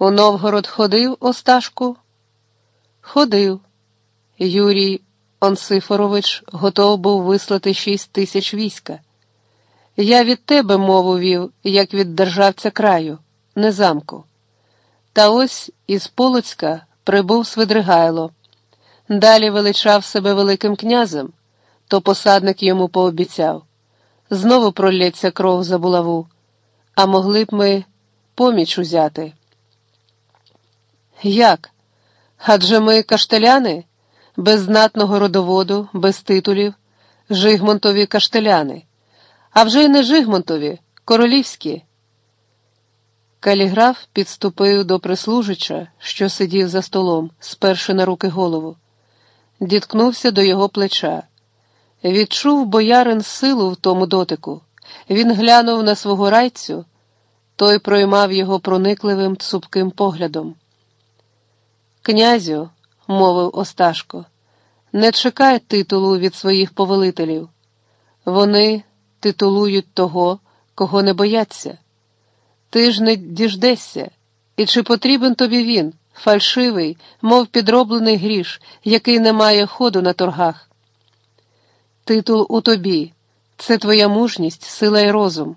У Новгород ходив, Осташку? Ходив. Юрій Онсифорович готов був вислати шість тисяч війська. Я від тебе мову вів, як від державця краю, не замку. Та ось із Полоцька прибув Свидригайло. Далі величав себе Великим князем, то посадник йому пообіцяв. Знову пролється кров за булаву, а могли б ми поміч узяти. Як? Адже ми каштеляни, без знатного родоводу, без титулів, Жигмонтові каштеляни, а вже й не Жигмонтові, королівські. Каліграф підступив до прислужича, що сидів за столом, сперши на руки голову, діткнувся до його плеча. Відчув боярин силу в тому дотику. Він глянув на свого райцю, той проймав його проникливим цупким поглядом. Князю, мовив Осташко, не чекай титулу від своїх повелителів. Вони титулують того, кого не бояться. Ти ж не діждешся, і чи потрібен тобі він, фальшивий, мов підроблений гріш, який не має ходу на торгах? Титул у тобі, це твоя мужність, сила і розум.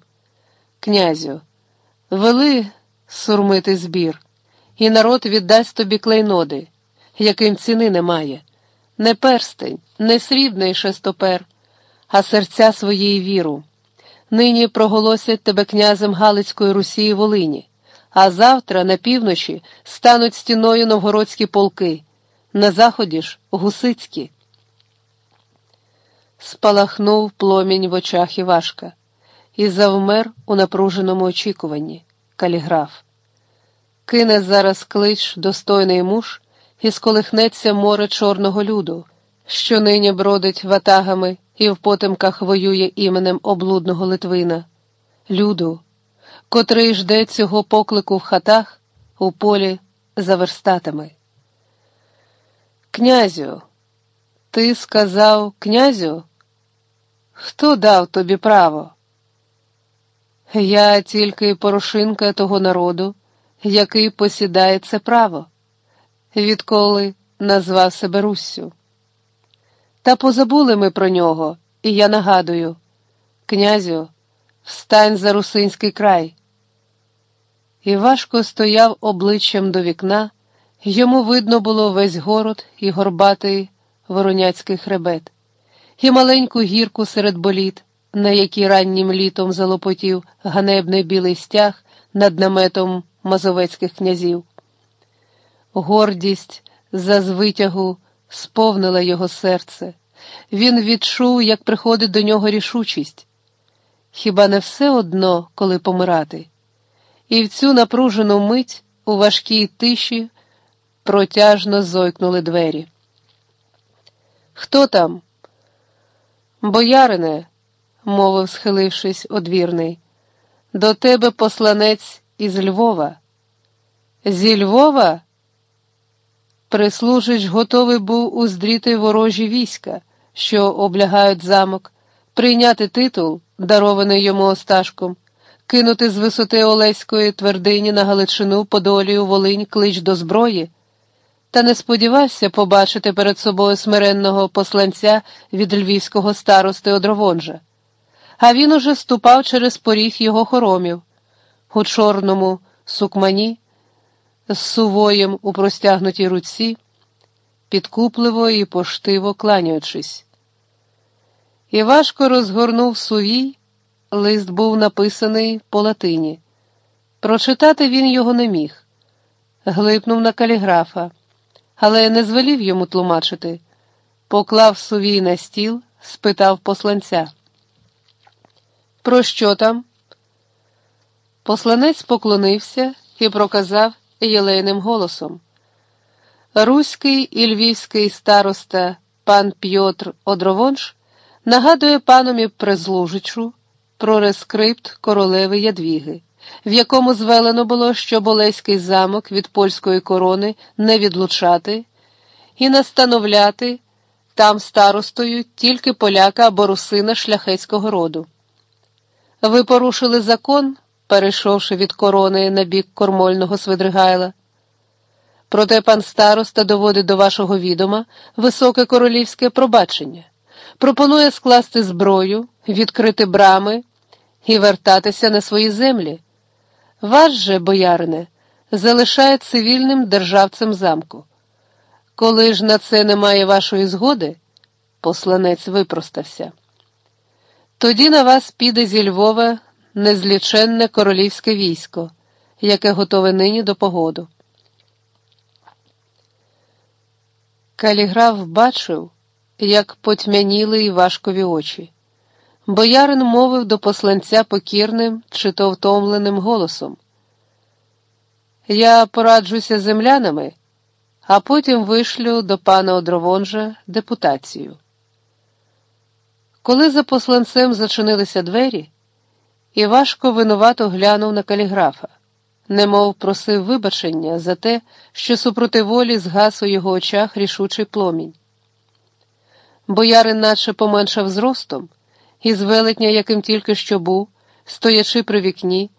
Князю, вели сурмити збір, і народ віддасть тобі клейноди, яким ціни немає, не перстень, не срібний шестопер, а серця своєї віру. Нині проголосять тебе князем Галицької Русі і Волині, а завтра, на півночі, стануть стіною новгородські полки, на заході ж гусицькі. Спалахнув пломінь в очах Івашка і завмер у напруженому очікуванні каліграф. Кине зараз клич достойний муж і сколихнеться море чорного люду, що нині бродить ватагами і в потемках воює іменем облудного Литвина, люду, котрий жде цього поклику в хатах, у полі за верстатами. Князю, ти сказав князю? Хто дав тобі право? Я тільки порошинка того народу, який посідає це право, відколи назвав себе Руссю. Та позабули ми про нього, і я нагадую князю, встань за русинський край. І важко стояв обличчям до вікна, йому видно було весь город і горбатий вороняцький хребет і маленьку гірку серед боліт, на якій раннім літом залопотів ганебний білий стяг над наметом мазовецьких князів. Гордість за звитягу сповнила його серце. Він відчув, як приходить до нього рішучість. Хіба не все одно, коли помирати? І в цю напружену мить у важкій тиші протяжно зойкнули двері. Хто там? Боярине, мовив, схилившись, одвірний, до тебе посланець із Львова. Зі Львова? Прислужич готовий був уздріти ворожі війська, що облягають замок, прийняти титул, дарований йому Осташком, кинути з висоти Олеської твердині на Галичину Подолію Волинь клич до зброї та не сподівався побачити перед собою смиренного посланця від львівського старости Одровонжа. А він уже ступав через поріг його хоромів у чорному сукмані, з сувоєм у простягнутій руці, підкупливо і поштиво кланяючись. І важко розгорнув сувій, лист був написаний по латині. Прочитати він його не міг, глипнув на каліграфа але не звелів йому тлумачити. Поклав сувій на стіл, спитав посланця. Про що там? Посланець поклонився і проказав єлейним голосом. Руський і львівський староста пан Пьотр Одровонш нагадує панові Презлужичу про рескрипт королеви Ядвіги в якому звелено було, що Болеський замок від польської корони не відлучати і настановляти там старостою тільки поляка або русина шляхетського роду. Ви порушили закон, перейшовши від корони на бік кормольного Свидригайла. Проте пан староста доводить до вашого відома високе королівське пробачення, пропонує скласти зброю, відкрити брами і вертатися на свої землі. Вас же, боярине, залишає цивільним державцем замку. Коли ж на це немає вашої згоди, посланець випростався. Тоді на вас піде зі Львова незліченне королівське військо, яке готове нині до погоду. Каліграф бачив, як потьмяніли Івашкові очі. Боярин мовив до посланця покірним чи то втомленим голосом. Я пораджуся землянами, а потім вишлю до пана Одровонжа депутацію. Коли за посланцем зачинилися двері, Івашко винувато глянув на каліграфа, немов просив вибачення за те, що супроти волі згас у його очах рішучий пломінь. Боярин наче поменшав зростом, і з велетня, яким тільки що був, стоячи при вікні,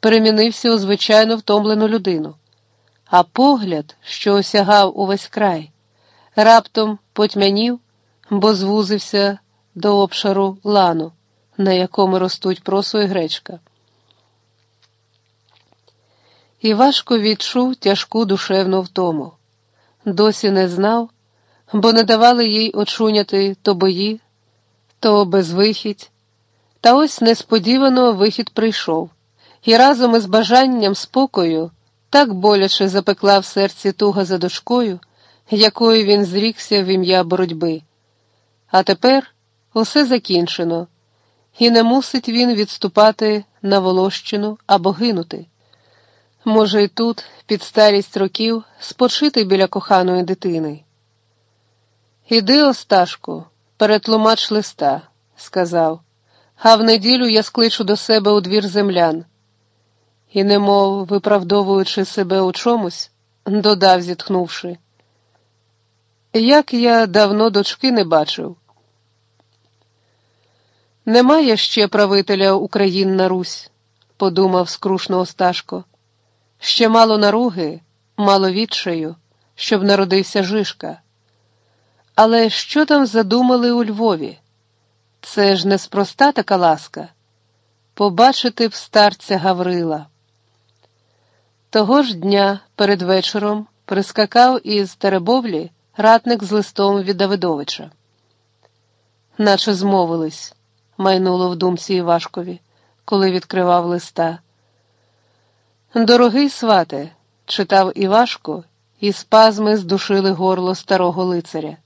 перемінився у звичайно втомлену людину, а погляд, що осягав увесь край, раптом потьмянів, бо звузився до обшару лану, на якому ростуть просо і гречка. І важко відчув тяжку душевну втому. Досі не знав, бо не давали їй очуняти то бої, то безвихідь. Та ось несподівано вихід прийшов, і разом із бажанням спокою так боляче запекла в серці туга за дочкою, якою він зрікся в ім'я боротьби. А тепер усе закінчено, і не мусить він відступати на Волощину або гинути. Може, й тут, під старість років, спочити біля коханої дитини. Іди, Осташку, перетлумач листа, сказав, а в неділю я скличу до себе у двір землян. І, немов виправдовуючи себе у чомусь, додав, зітхнувши. Як я давно дочки не бачив. Немає ще правителя Україн Русь, подумав скрушно Осташко. Ще мало наруги, мало відчаю, щоб народився Жишка. Але що там задумали у Львові? Це ж неспроста така ласка побачити б старця Гаврила. Того ж дня перед вечором прискакав із Теребовлі ратник з листом від Давидовича. Наче змовились, майнуло в думці Івашкові, коли відкривав листа. Дорогий свате, читав Івашко, і спазми здушили горло старого лицаря.